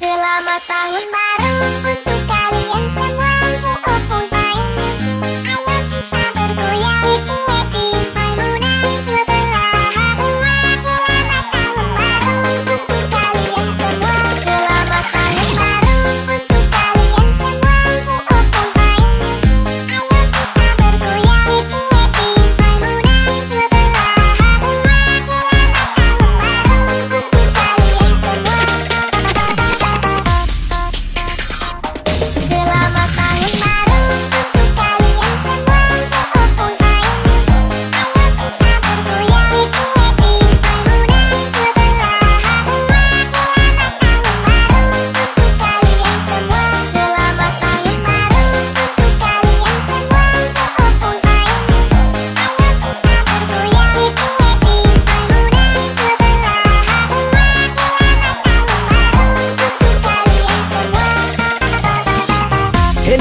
Selamat tahun baru.